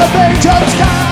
of angels coming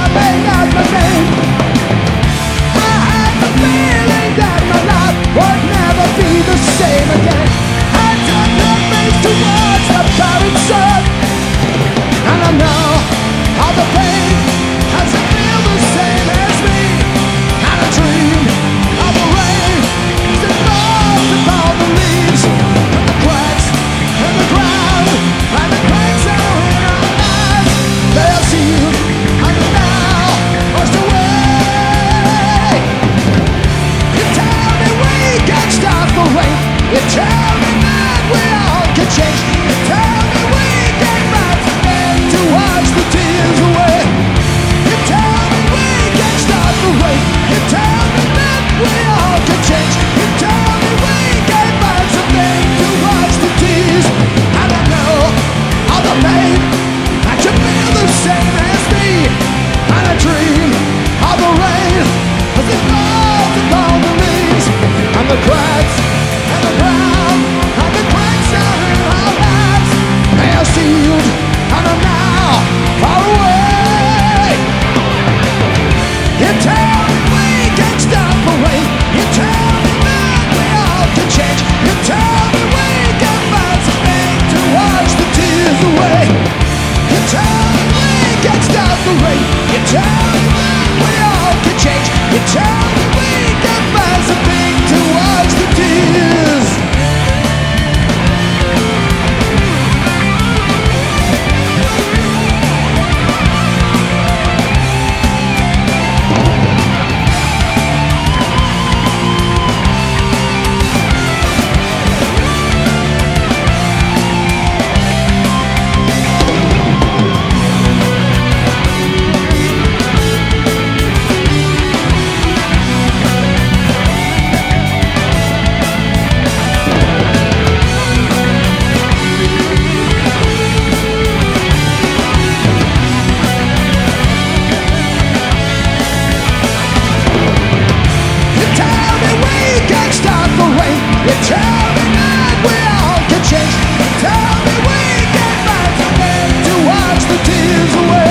tears away.